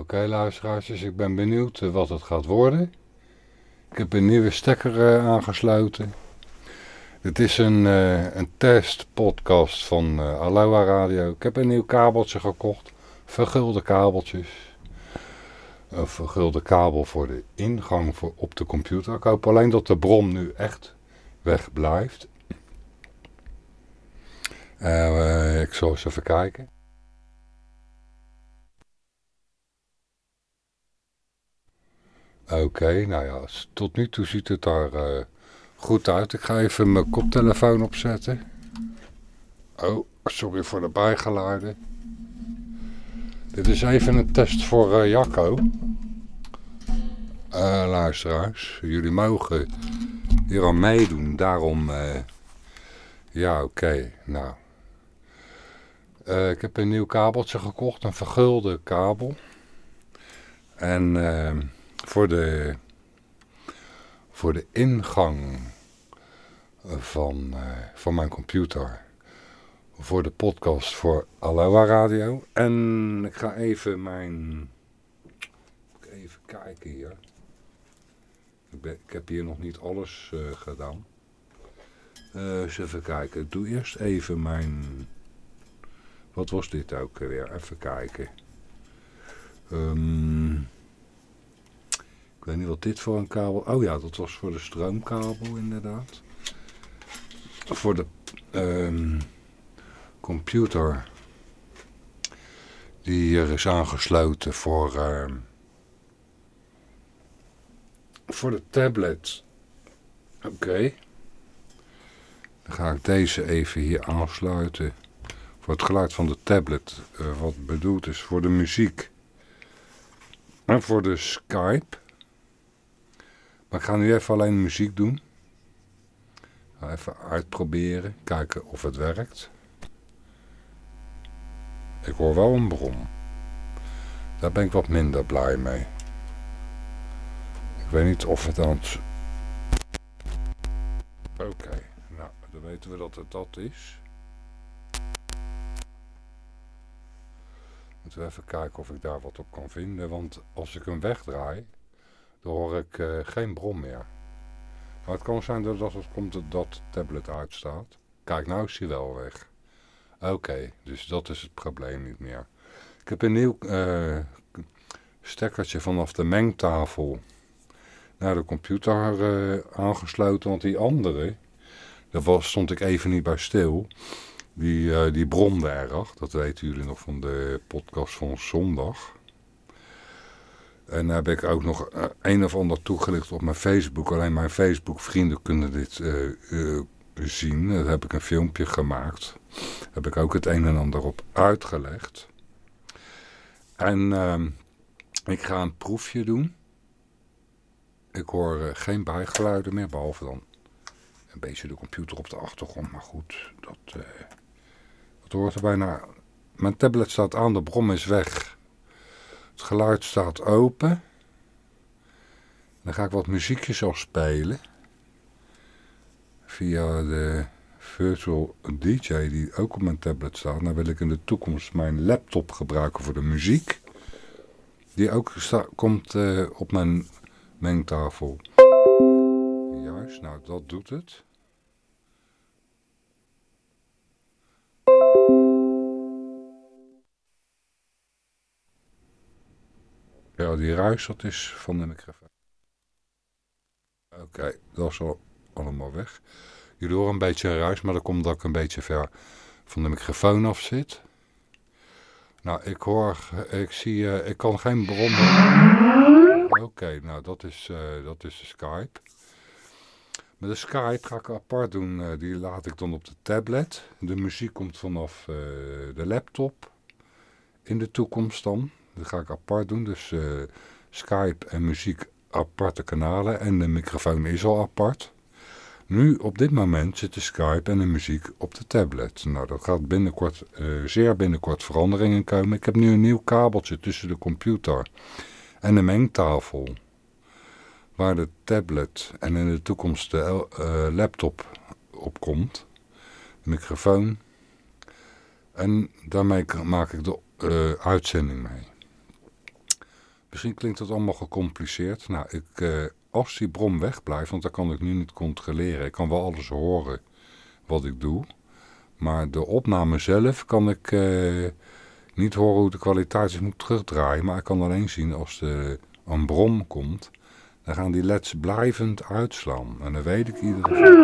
Oké luisteraars, dus ik ben benieuwd wat het gaat worden. Ik heb een nieuwe stekker aangesloten. Dit is een, uh, een testpodcast van Aloha Radio. Ik heb een nieuw kabeltje gekocht. Vergulde kabeltjes. Een vergulde kabel voor de ingang voor, op de computer. Ik hoop alleen dat de brom nu echt weg blijft. Ik zal eens even kijken. Oké, nou ja, tot nu toe ziet het daar uh, goed uit. Ik ga even mijn koptelefoon opzetten. Oh, sorry voor de bijgeluiden. Dit is even een test voor uh, Jacco. Uh, luisteraars, jullie mogen hier aan meedoen. Daarom, ja oké, nou. ik heb een nieuw kabeltje gekocht, een vergulde kabel. En voor de, voor de ingang van, uh, van mijn computer. Voor de podcast voor Aloha Radio. En ik ga even mijn... Even kijken hier. Ik, ik heb hier nog niet alles uh, gedaan. Uh, eens even kijken. Doe eerst even mijn... Wat was dit ook weer? Even kijken. Um, ik weet niet wat dit voor een kabel... Oh ja, dat was voor de stroomkabel inderdaad. Voor de um, computer. Die hier is aangesloten voor... Uh, voor de tablet. Oké. Dan ga ik deze even hier aansluiten. Voor het geluid van de tablet. Uh, wat bedoeld is voor de muziek. En voor de Skype. Maar ik ga nu even alleen muziek doen. Even uitproberen. Kijken of het werkt. Ik hoor wel een brom. Daar ben ik wat minder blij mee. Ik weet niet of het het... Oké, nou, dan weten we dat het dat is. Moeten we even kijken of ik daar wat op kan vinden. Want als ik hem wegdraai, dan hoor ik uh, geen brom meer. Maar het kan zijn dat het komt dat de tablet uitstaat. Kijk, nou is hij wel weg. Oké, dus dat is het probleem niet meer. Ik heb een nieuw uh, stekkertje vanaf de mengtafel naar de computer uh, aangesloten. Want die andere, daar was, stond ik even niet bij stil. Die, uh, die bromde erg. Dat weten jullie nog van de podcast van zondag. En dan heb ik ook nog eh, een of ander toegelicht op mijn Facebook. Alleen mijn Facebook vrienden kunnen dit uh, uh, zien. Daar heb ik een filmpje gemaakt. Daar heb ik ook het een en ander op uitgelegd. En ehm, ik ga een proefje doen. Ik hoor geen bijgeluiden meer, behalve dan een beetje de computer op de achtergrond. Maar goed, dat, dat hoort erbij. Nou, mijn tablet staat aan, de brom is weg. Het geluid staat open. Dan ga ik wat muziekjes afspelen. Via de Virtual DJ die ook op mijn tablet staat. Dan wil ik in de toekomst mijn laptop gebruiken voor de muziek. Die ook komt uh, op mijn mengtafel. Juist, nou dat doet het. Die ruis, dat is van de microfoon. Oké, dat is al allemaal weg. Jullie horen een beetje ruis, maar dat komt dat ik een beetje ver van de microfoon af zit. Nou, ik hoor, ik zie, uh, ik kan geen bron. Oké, nou dat is, uh, dat is de Skype. Met de Skype ga ik apart doen, uh, die laat ik dan op de tablet. De muziek komt vanaf de laptop. In de toekomst dan. Dat ga ik apart doen. Dus uh, Skype en muziek aparte kanalen. En de microfoon is al apart. Nu, op dit moment, zit de Skype en de muziek op de tablet. Nou, dat gaat binnenkort, uh, zeer binnenkort veranderingen komen. Ik heb nu een nieuw kabeltje tussen de computer en de mengtafel. Waar de tablet en in de toekomst de uh, laptop op komt. De microfoon. En daarmee maak ik de uitzending mee. Misschien klinkt het allemaal gecompliceerd. Nou, ik, uh, als die brom wegblijft, want dat kan ik nu niet controleren. Ik kan wel alles horen wat ik doe. Maar de opname zelf kan ik uh, niet horen hoe de kwaliteit is moet terugdraaien. Maar ik kan alleen zien als er een brom komt. Dan gaan die leds blijvend uitslaan. En dan weet ik in ieder geval...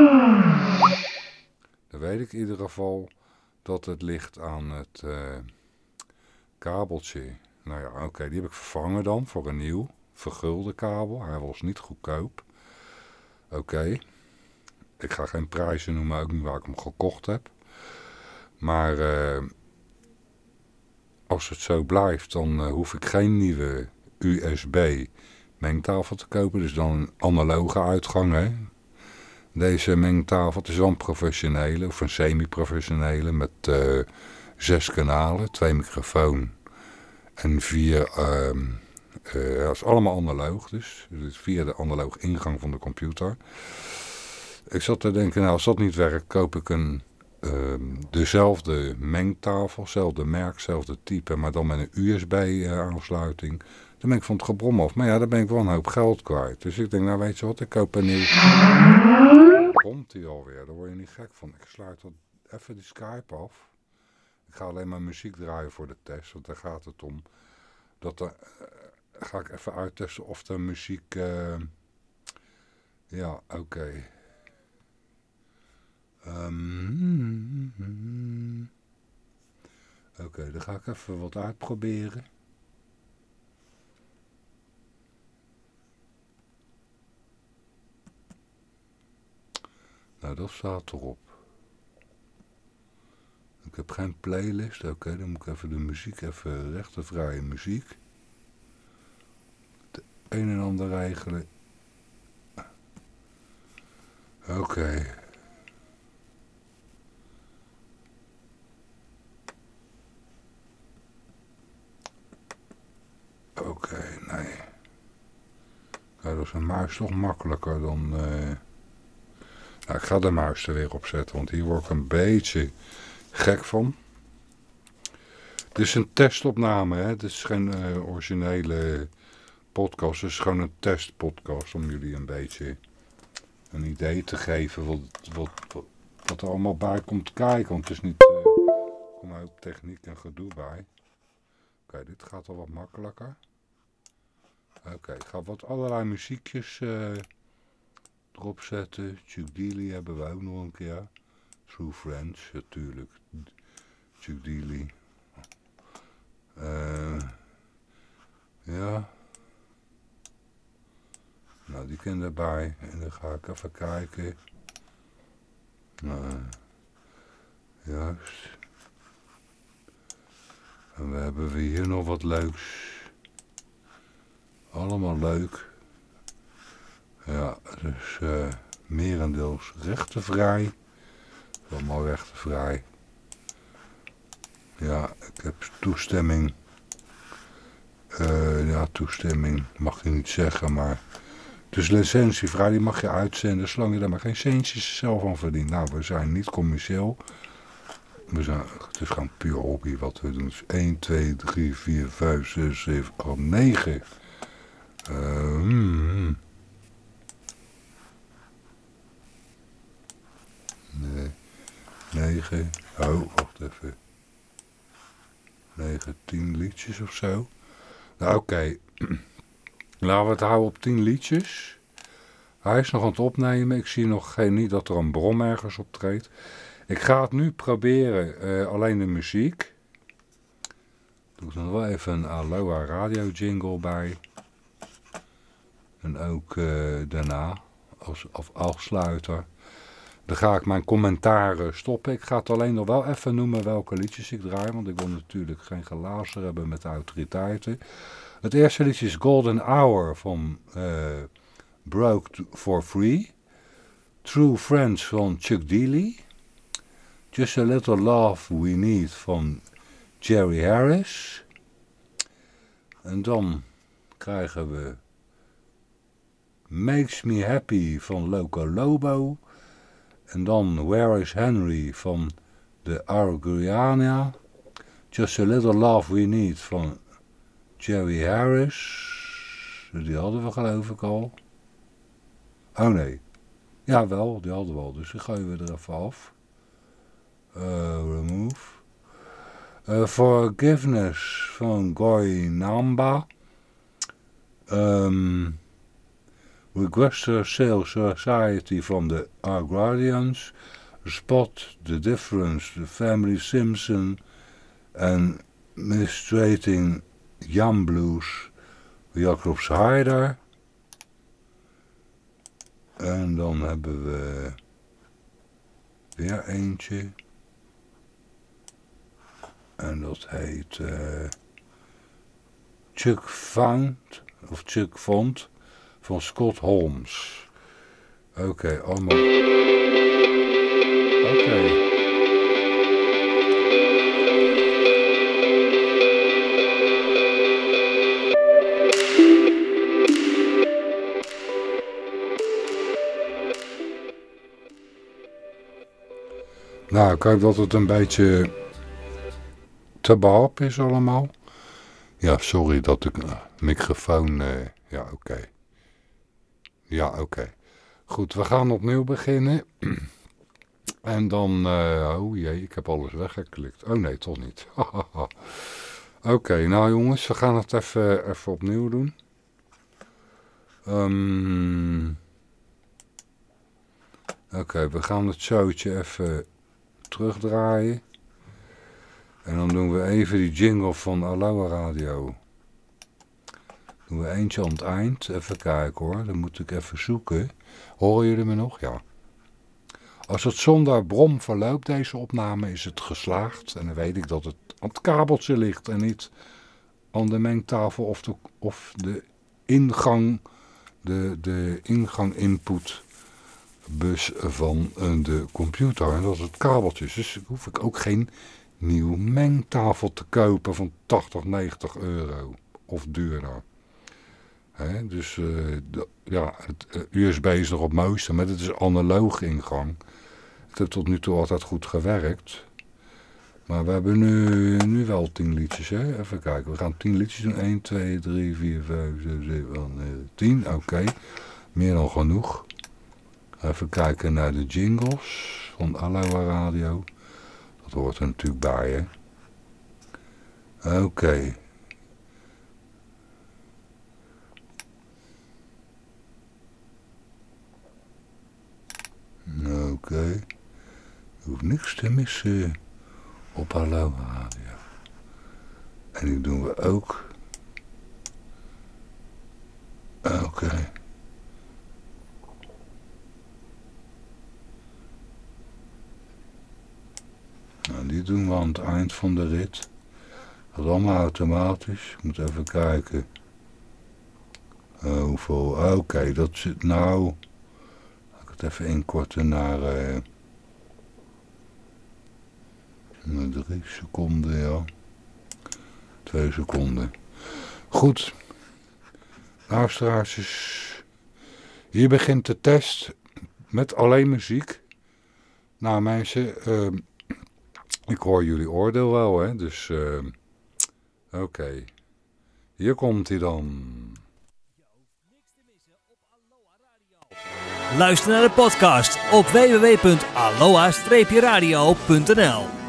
Dan weet ik in ieder geval dat het ligt aan het kabeltje. Nou ja, oké, die heb ik vervangen dan voor een nieuw vergulde kabel. Hij was niet goedkoop. Oké. Ik ga geen prijzen noemen, ook niet waar ik hem gekocht heb. Maar uh, als het zo blijft, dan uh, hoef ik geen nieuwe USB mengtafel te kopen. Dus dan een analoge uitgang. Hè? Deze mengtafel, het is wel een professionele of een semi-professionele met uh, zes kanalen, twee microfoon en vier... Uh, dat is allemaal analoog dus. dus via de analoog ingang van de computer. Ik zat te denken, nou als dat niet werkt, koop ik een uh, dezelfde mengtafel, hetzelfde merk, hetzelfde type, maar dan met een USB-aansluiting. Dan ben ik van het gebrom af. Maar ja, dan ben ik wel een hoop geld kwijt. Dus ik denk, nou weet je wat, ik koop een nieuw... Komt hij alweer, daar word je niet gek van. Ik sluit dat even die Skype af. Ga alleen maar muziek draaien voor de test, want daar gaat het om. Dat er, ga ik even uittesten of de muziek... Uh, ja, oké. Um, oké, dan ga ik even wat uitproberen. Nou, dat staat erop. Ik heb geen playlist. Oké, dan moet ik even de muziek, even rechtervrije muziek een en ander regelen. Oké. Oké, nee. Ja, dat is een muis toch makkelijker dan... Uh... Nou, ik ga de muis er weer op zetten, want hier word ik een beetje gek van. Dit is een testopname, hè. Dit is geen uh, originele podcast. Het is gewoon een testpodcast om jullie een beetje een idee te geven wat, wat, wat, er allemaal bij komt kijken. Want het is niet, uh, er komt ook techniek en gedoe bij. Oké, dit gaat al wat makkelijker. Oké, ik ga wat allerlei muziekjes uh, erop zetten. Chuck hebben we ook nog een keer. True Friends, natuurlijk. Chuck Dealey. Uh, ja. Nou, die kind erbij. En dan ga ik even kijken. Nou, juist. En we hebben we hier nog wat leuks. Allemaal leuk. Ja, dus uh, merendeels rechtenvrij. Allemaal rechtenvrij. Ja, ik heb toestemming. Uh, ja, toestemming mag je niet zeggen, maar dus licentievrij, die mag je uitzenden, zolang je daar maar geen centjes zelf aan verdient. Nou, we zijn niet commercieel. We zijn, het is gewoon puur hobby wat we doen. Dus 1, 2, 3, 4, 5, 6, 7, 8, 9. Uh. Nee. 9. Oh, wacht even. 9, 10 liedjes of zo. Nou, oké. Laten we het houden op 10 liedjes. Hij is nog aan het opnemen. Ik zie nog geen, niet dat er een brom ergens optreedt. Ik ga het nu proberen, uh, alleen de muziek. Doe er wel even een Aloha radio jingle bij. En ook uh, daarna, als, als afsluiter. Dan ga ik mijn commentaren stoppen. Ik ga het alleen nog wel even noemen welke liedjes ik draai. Want ik wil natuurlijk geen gelazer hebben met autoriteiten. Het eerste liedje is Golden Hour van uh, Broke for Free. True Friends van Chuck Dealey. Just a Little Love We Need van Jerry Harris. En dan krijgen we Makes Me Happy van Loco Lobo. En dan Where is Henry van de Arguiana. Just a Little Love We Need van Jerry Harris. Die hadden we geloof ik al. Oh nee. Ja wel, die hadden we al. Dus die gooien we er even af. Uh, remove. Uh, forgiveness van Goy Namba. Um, Requester Sales Society van de Guardians. Spot the Difference, The Family Simpson en Mistrating Jan Blues, Jacobs Haider. En dan hebben we weer eentje. En dat heet uh, Chuck Found, of Chuck Font van Scott Holmes. Oké, allemaal... Oké. Nou, hoop dat het een beetje te behap is allemaal. Ja, sorry dat ik uh, microfoon... Uh, ja, oké. Ja, oké. Goed, we gaan opnieuw beginnen. en dan... Uh, oh jee, ik heb alles weggeklikt. Oh nee, toch niet. oké, nou jongens, we gaan het even, even opnieuw doen. Um, oké, we gaan het showtje even terugdraaien. En dan doen we even die jingle van Aloha Radio. Doen we eentje aan het eind. Even kijken hoor, dan moet ik even zoeken. Horen jullie me nog? Ja. Als het zonder brom verloopt, deze opname, is het geslaagd. En dan weet ik dat het aan het kabeltje ligt en niet aan de mengtafel of de, of de ingang, de, de ingang input bus van eh, de computer. En dat is het kabeltje. Dus hoef ik ook geen nieuw mengtafel te kopen van 80, 90 euro of duurder. He, dus uh, ja, het uh, USB is nog op mooiste, maar het is analoog ingang. Het heeft tot nu toe altijd goed gewerkt. Maar we hebben nu, nu wel 10 liedjes. Hè? Even kijken, we gaan 10 liedjes doen. 1, 2, 3, 4, 5, 6, 7, 10. Oké, meer dan genoeg. Even kijken naar de jingles van Aloha Radio. Dat hoort er natuurlijk bij, hè. Oké. Okay. Je hoeft niks te missen op Aloha. En die doen we ook. Oké. Okay. Nou, die doen we aan het eind van de rit. Dat is allemaal automatisch. Ik moet even kijken. Uh, hoeveel... Oké, okay, dat zit nou... Even inkorten naar... Uh, naar drie seconden, ja. Twee seconden. Goed. Luisteraars. Hier begint de test met alleen muziek. Nou mensen... Uh, ik hoor jullie oordeel wel, hè. Dus, uh, oké. Hier komt hij dan. Luister naar de podcast op www.aloha-radio.nl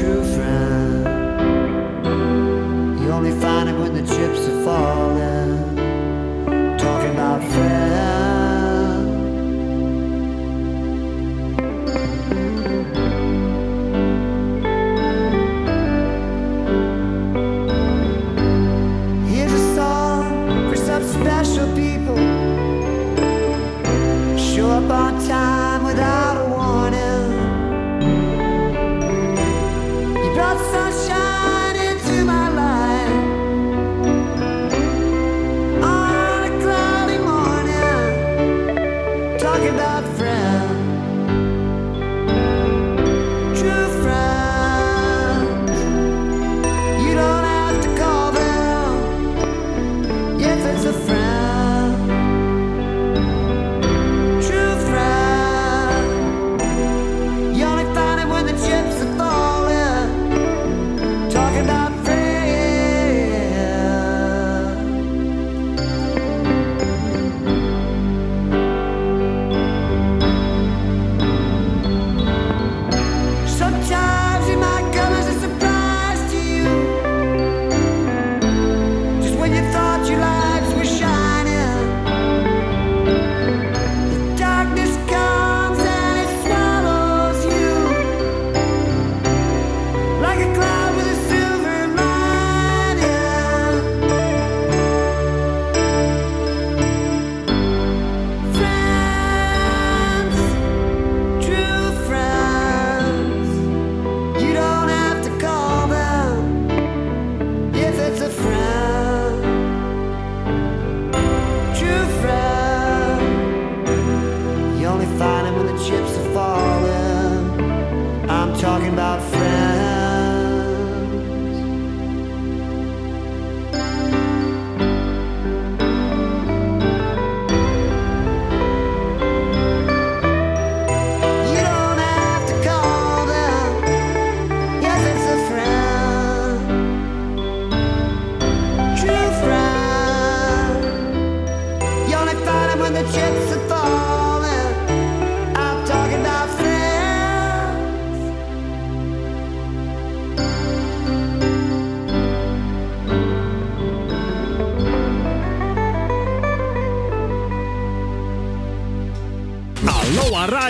true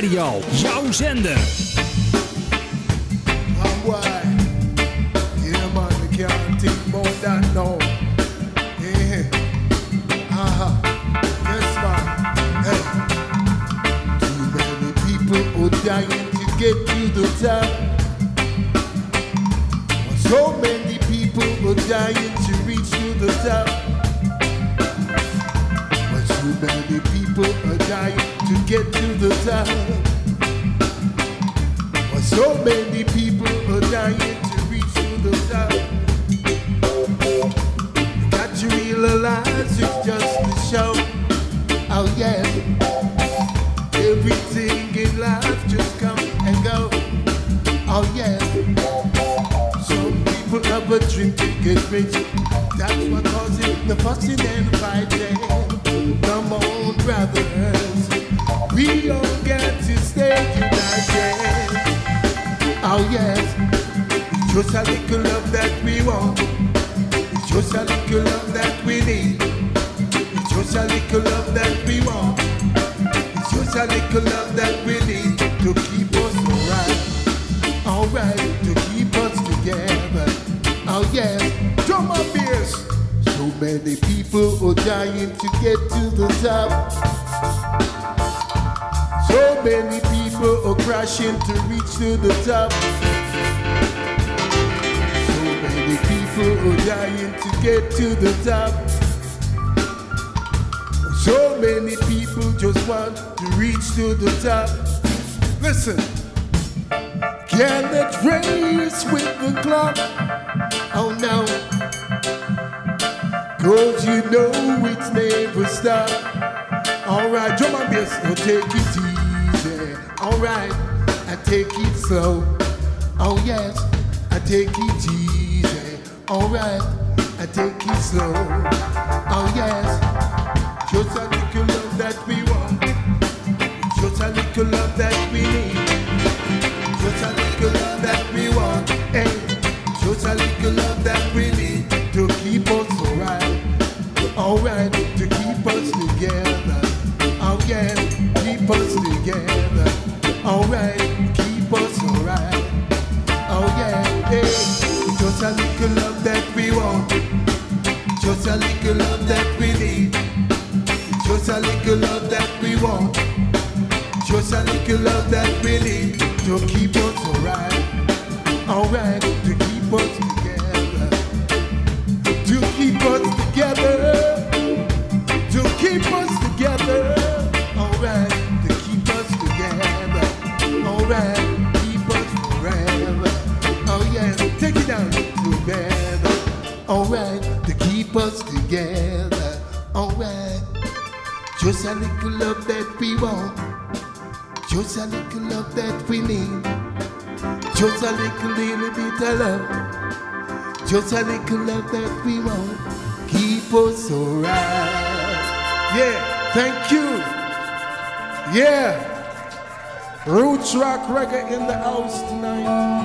radio. Jouw zender. just a little love that we want. It's just a little love that we need. It's just a little love that we want. It's just a little love that we need to keep us alright, alright, to keep us together. Oh yeah, drum up ears. So many people are dying to get to the top. So many people are crashing to reach to the top. people dying to get to the top. So many people just want to reach to the top. Listen, can cannot race with the clock. Oh no, cause you know it's never stop. Alright, drum and bass, now take it easy. Alright, I take it slow. Oh yes, I take it easy. Alright, I take it slow. Oh yes, just a little love that we want. Just a little love that we need. Just a little love that we need. Just a little love that we want. Just a little love that we need to keep us alright. Alright, Just a little love that we want. Keep us alright. Yeah, thank you. Yeah. Roots rock reggae in the house tonight.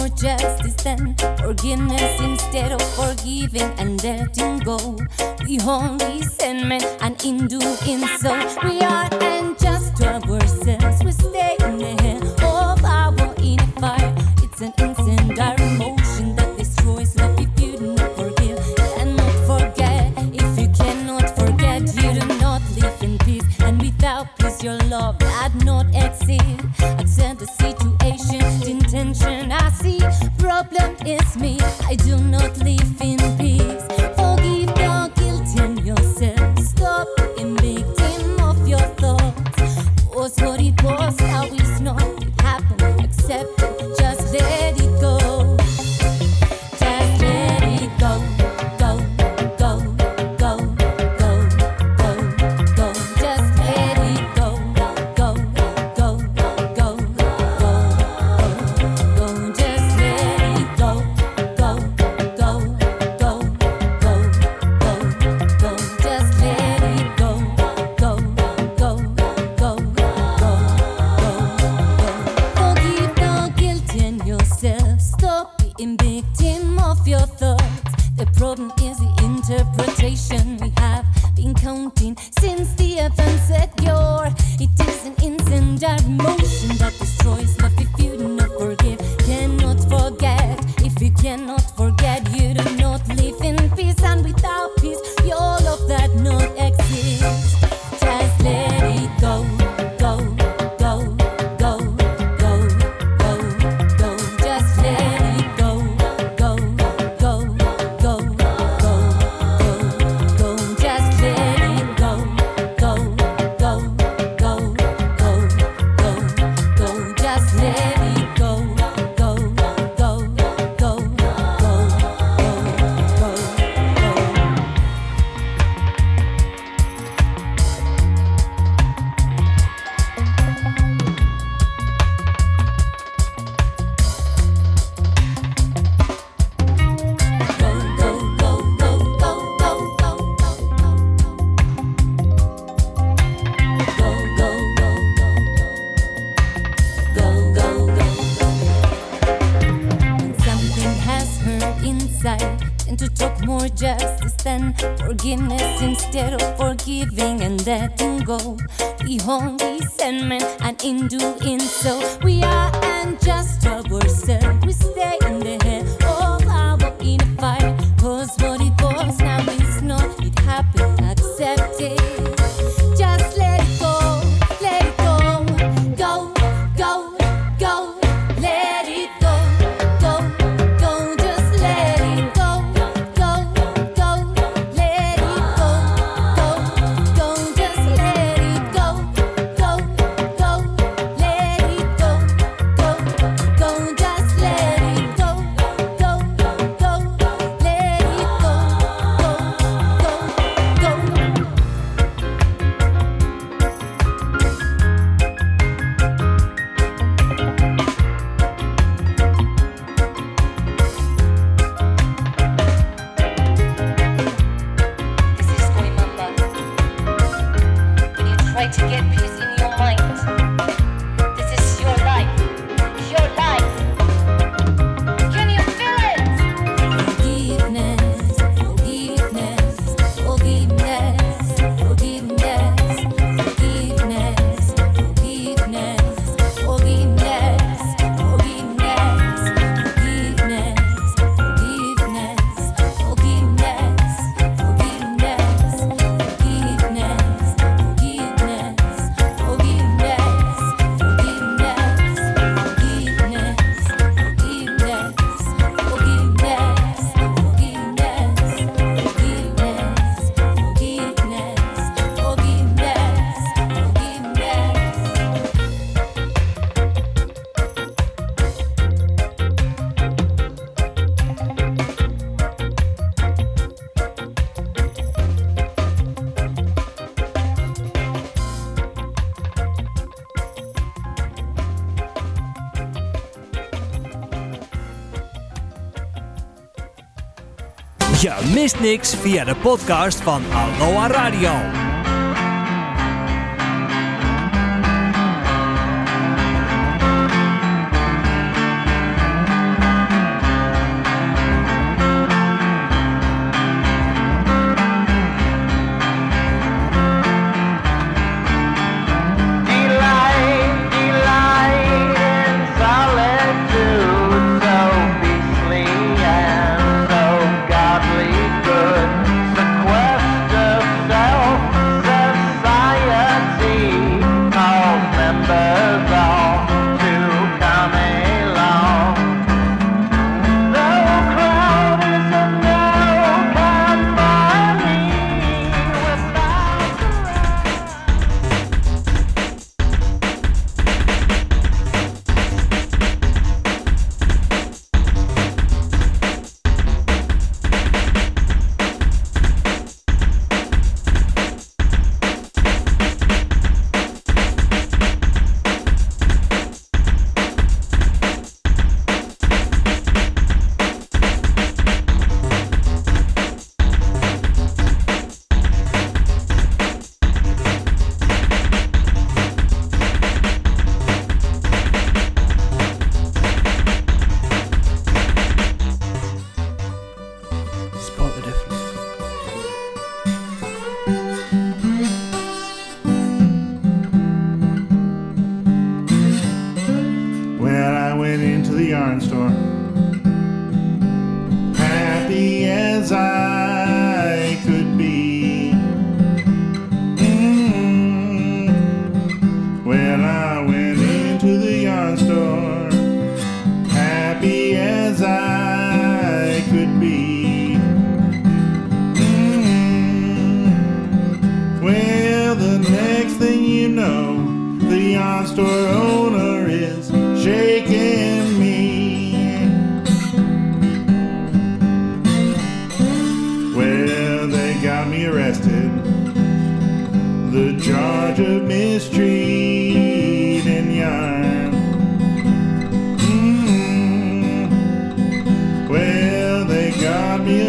more justice than forgiveness instead of forgiving and letting go. We hold resentment and in doing so, we are unjust to ourselves. We stay in the hand of our inner fire. It's an incendiary emotion that destroys love if you do not forgive. and not forget if you cannot forget, you do not live in peace. And without peace, your love had not exist. against me. I do not leave. We only send men and in doing so we Mist niks via de podcast van Aloha Radio.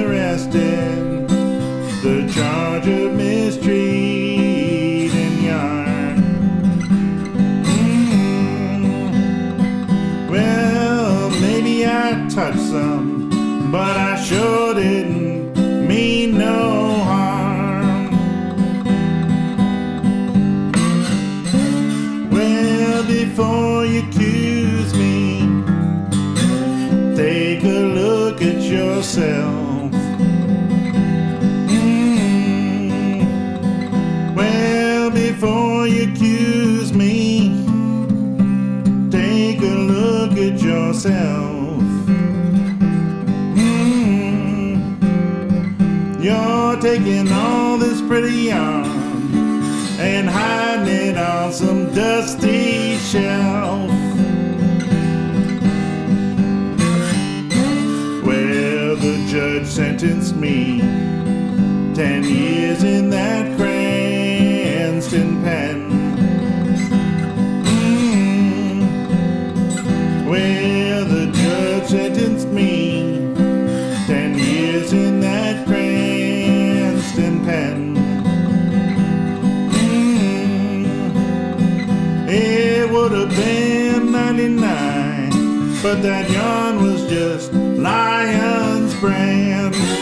arrested. The charge of mistreating yarn. Mm-hmm. Well, maybe I touched some, but I sure didn't. shell but that yarn was just lion's brand.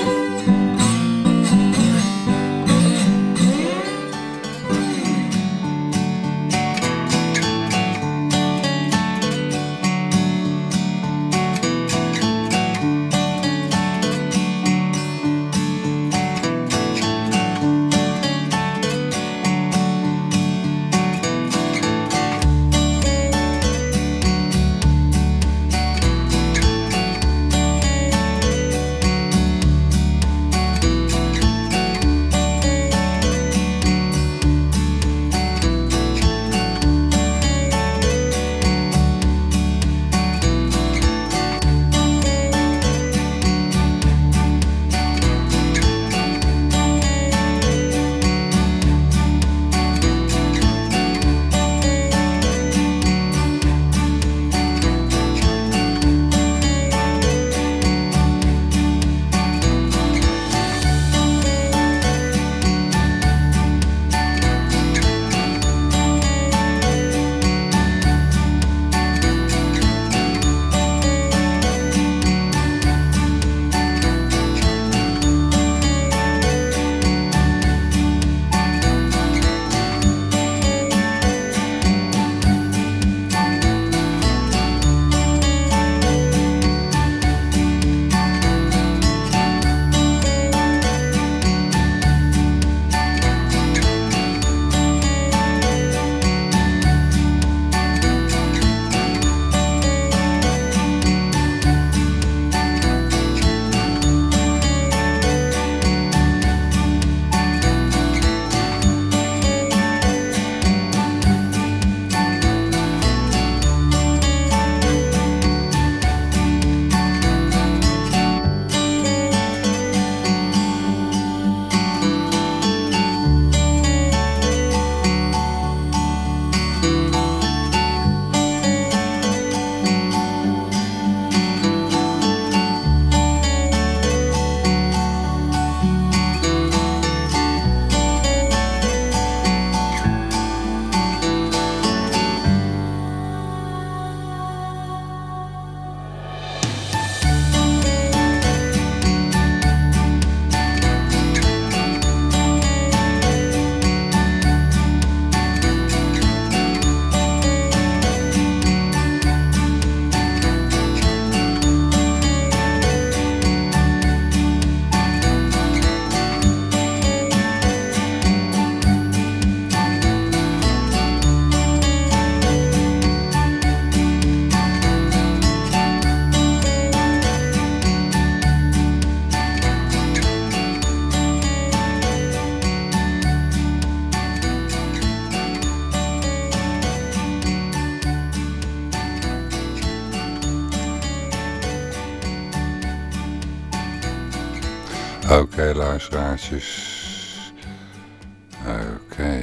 Oké.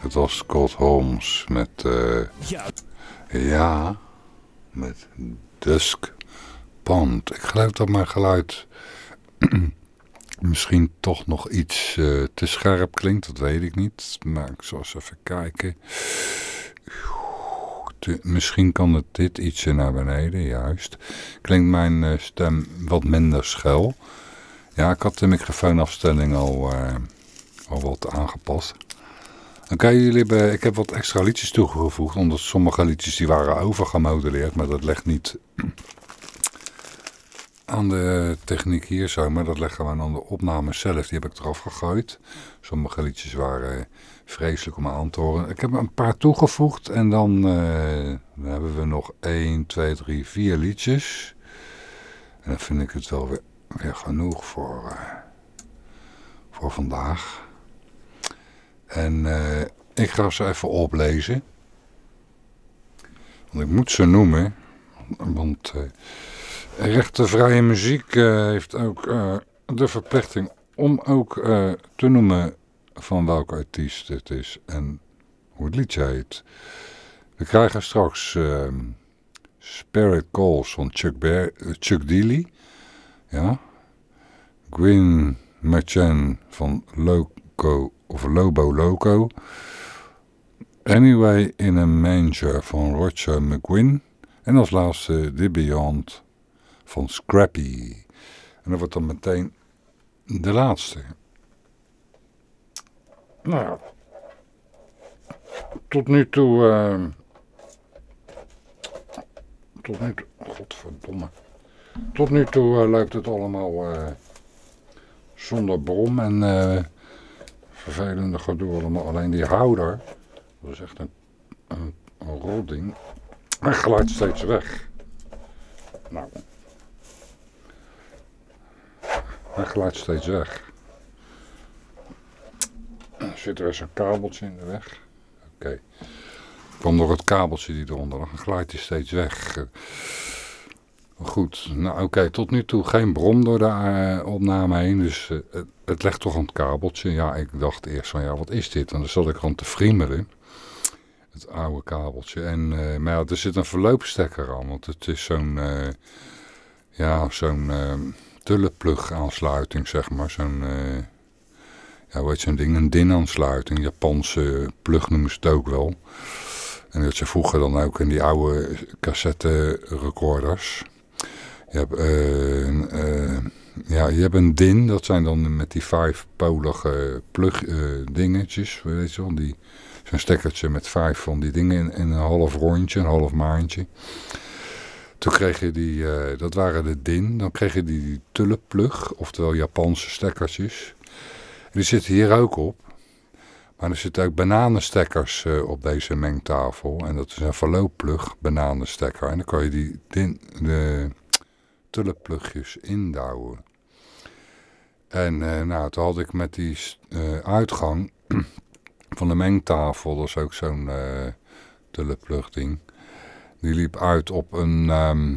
Het was Scott Holmes met... eh, Ja, ja, met Dusk Pond. Ik geloof dat mijn geluid misschien toch nog iets eh, te scherp klinkt. Dat weet ik niet. Maar ik zal eens even kijken. Te- misschien kan het dit ietsje naar beneden, juist. Klinkt mijn eh, stem wat minder schel. Ja, ik had de microfoonafstelling al, eh, al wat aangepast. Oké, jullie hebben, ik heb wat extra liedjes toegevoegd, omdat sommige liedjes die waren overgemodelleerd, maar dat legt niet aan de techniek hier zo, maar dat legt gewoon aan de opname zelf. Die heb ik eraf gegooid. Sommige liedjes waren vreselijk om aan te horen. Ik heb een paar toegevoegd en dan, eh, dan hebben we nog 1, 2, 3, 4 liedjes. En dan vind ik het wel weer, weer genoeg voor, eh, voor vandaag. En eh, ik ga ze even oplezen. Want ik moet ze noemen. Want eh rechtenvrije muziek heeft ook de verplichting om ook te noemen van welke artiest het is en hoe het liedje heet. We krijgen straks eh, Spirit Calls van Chuck, Bear, Chuck Dealey. Ja. Gwyn Machen van Loco of Lobo Loco. Anyway in a Manger van Roger McGuinn. En als laatste The Beyond van Scrappy. En dat wordt dan meteen de laatste. Nou. Tot nu toe... eh, tot nu toe... Godverdomme. Tot nu toe eh, loopt het allemaal eh, zonder brom en eh, vervelende gedoe. Alleen die houder, dat is echt een, een, rodding. Hij glijdt steeds weg. Nou. Hij glijdt steeds weg. Er zit er eens een kabeltje in de weg. Oké. Kwam door het kabeltje die eronder lag. Glijdt hij steeds weg. Goed, nou oké, tot nu toe geen brom door de eh, opname heen, dus eh, het, legt toch aan het kabeltje. Ja, ik dacht eerst van ja, wat is dit? En dan zat ik aan te friemelen, het oude kabeltje. En, eh, maar ja, er zit een verloopstekker aan, want het is zo'n, ja, zo'n tullenplug aansluiting, zeg maar. Zo'n, ja, hoe heet zo'n ding? Een DIN-aansluiting, Japanse plug noemen ze het ook wel. En dat je vroeger dan ook in die oude cassette recorders. Je hebt, eh, eh, ja, je hebt een DIN, dat zijn dan met die vijfpolige plug eh, dingetjes, weet je wel. Die, zo'n stekkertje met vijf van die dingen in, een half rondje, een half maandje. Toen kreeg je die, dat waren de DIN, dan kreeg je die tullenplug, oftewel Japanse stekkertjes. Die zitten hier ook op. Maar er zitten ook bananenstekkers op deze mengtafel. En dat is een verloopplug bananenstekker. En dan kan je die din, de tullenplugjes indouwen. En eh, nou, toen had ik met die eh, uitgang van de mengtafel, dat is ook zo'n eh tullenplug ding. Die liep uit op een, ehm,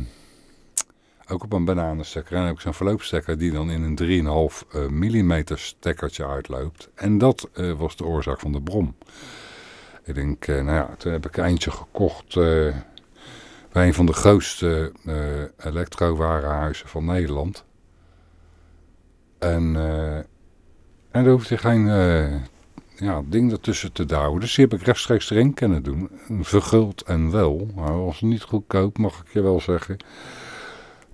ook op een bananenstekker. En dan heb zo'n verloopstekker die dan in een 3,5 eh, mm stekkertje uitloopt. En dat eh, was de oorzaak van de brom. Ik denk, eh, nou ja, toen heb ik eentje gekocht eh, bij een van de grootste eh elektrowarenhuizen van Nederland. En, eh, en daar hoefde geen eh, ja, ding ertussen te douwen. Dus die heb ik rechtstreeks erin kunnen doen. Verguld en wel. Nou, was niet goedkoop, mag ik je wel zeggen.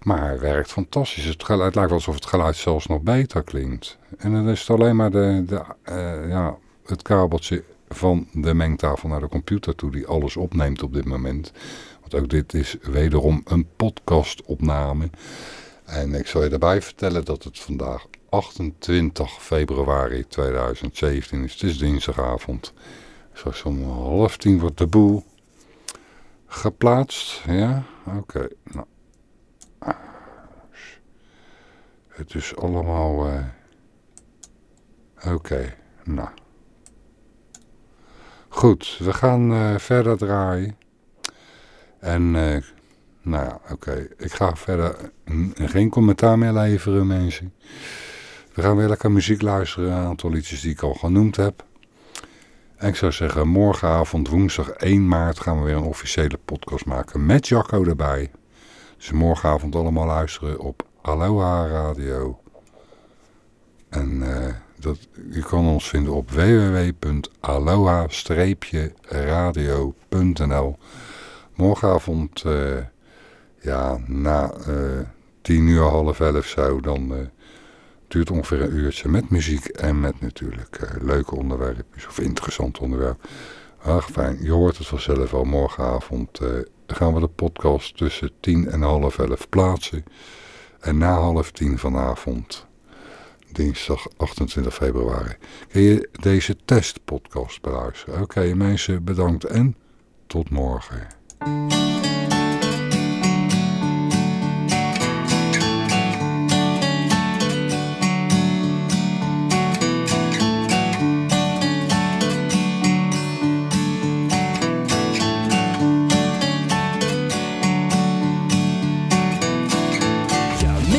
Maar werkt fantastisch. Het, geluid, lijkt wel alsof het geluid zelfs nog beter klinkt. En dan is het alleen maar de, de, ja, het kabeltje van de mengtafel naar de computer toe die alles opneemt op dit moment. Want ook dit is wederom een podcastopname. En ik zal je daarbij vertellen dat het vandaag 28 februari 2017 is. Het is dinsdagavond. Zoals om half tien wordt de boel geplaatst. Ja, oké. Nou. Het is allemaal... eh, Oké, nou. Goed, we gaan eh, verder draaien. En eh, Nou ja, oké. Ik ga verder geen commentaar meer leveren, mensen. We gaan weer lekker muziek luisteren. Een aantal liedjes die ik al genoemd heb. En ik zou zeggen, morgenavond, woensdag 1 maart, gaan we weer een officiële podcast maken. Met Jacco erbij. Dus morgenavond allemaal luisteren op Aloha Radio. En eh, dat, je kan ons vinden op www.aloha-radio.nl Morgenavond, eh, ja, na eh, tien uur, half elf zo, dan eh, duurt ongeveer een uurtje met muziek en met natuurlijk leuke onderwerpjes of interessante onderwerpen. Ach, fijn, je hoort het vanzelf al. Morgenavond gaan we de podcast tussen tien en half elf plaatsen. En na half tien vanavond, dinsdag 28 februari, kun je deze testpodcast beluisteren. Oké, mensen, bedankt en tot morgen.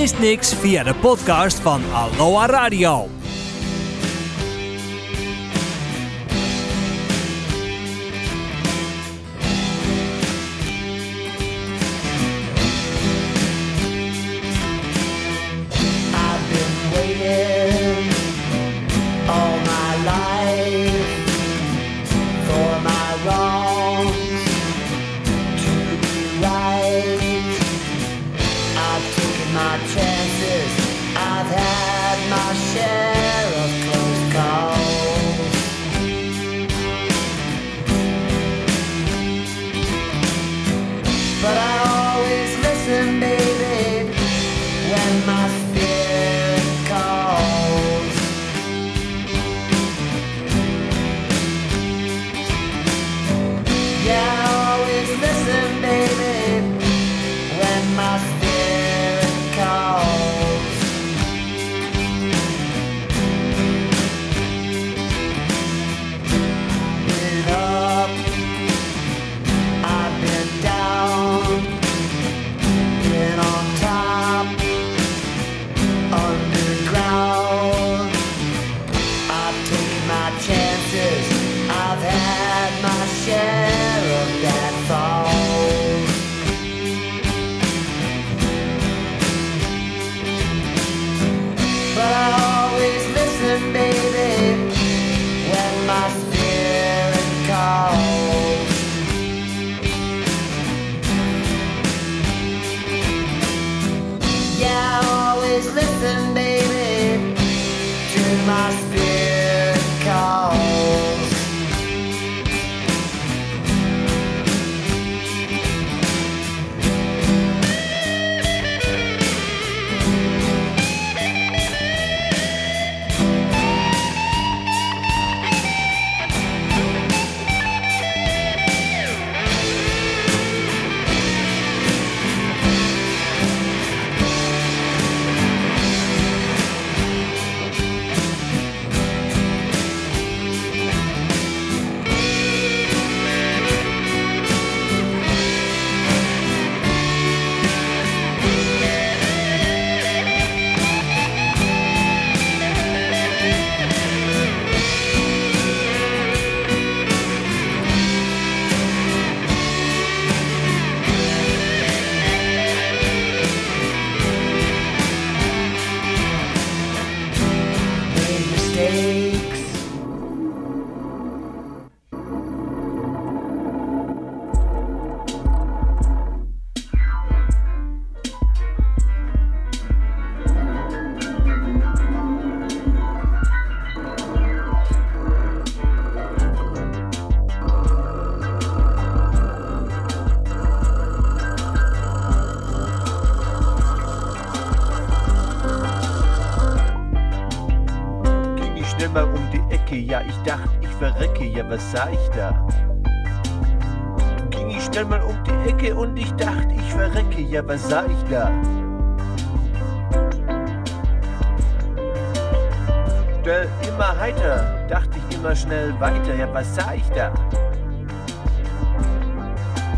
Mist niks via de podcast van Aloha Radio. My spirit was sah ich da? Ging ich schnell mal um die Ecke und ich dachte, ich verrecke, ja, was sah ich da? Stell immer heiter, dachte ich immer schnell weiter, ja, was sah ich da?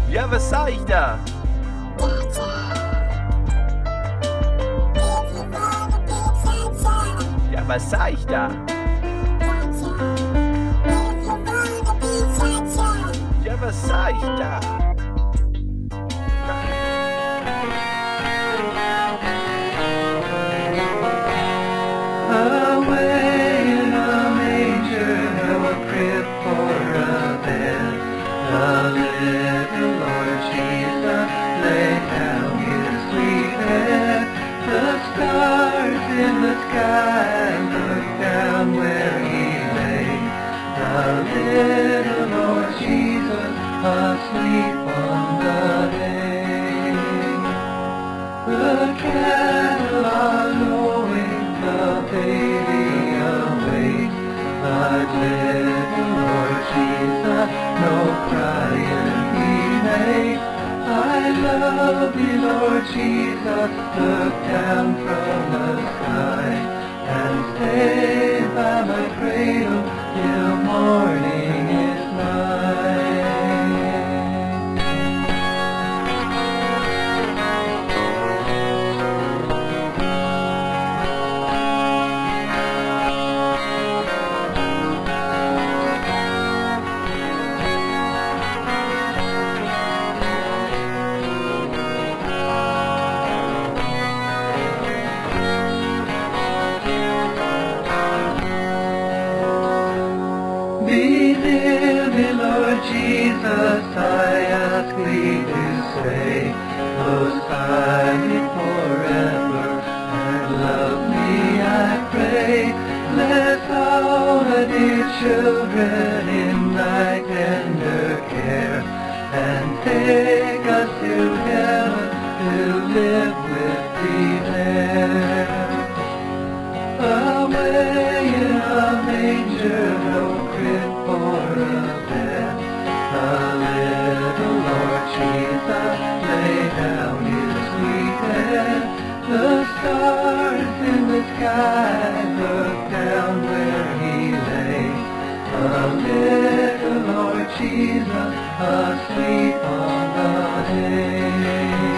Ja, was sah ich da? Ja, was sah ich da? Ich da? Away in a manger, crib for a bed. The little Lord Jesus down his sweet head. The stars in the sky looked down where he lay. The little asleep on the hay. The cattle are lowing, the baby awakes, but little Lord Jesus, no crying he makes. I love you, Lord Jesus, look down from the sky and stay by my cradle till morning children in thy tender care, and take us to heaven to live with thee there. Away in a manger, no crib for a bed. The little Lord Jesus lay down his sweet head. The stars in the sky The little Lord Jesus asleep on the hay.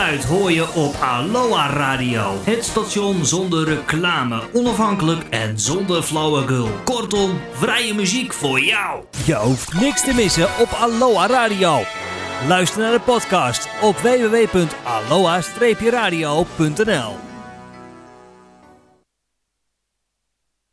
Geluid hoor je op Aloha Radio. Het station zonder reclame, onafhankelijk en zonder flauwekul. Kortom, vrije muziek voor jou. Je hoeft niks te missen op Aloha Radio. Luister naar de podcast op www.aloha-radio.nl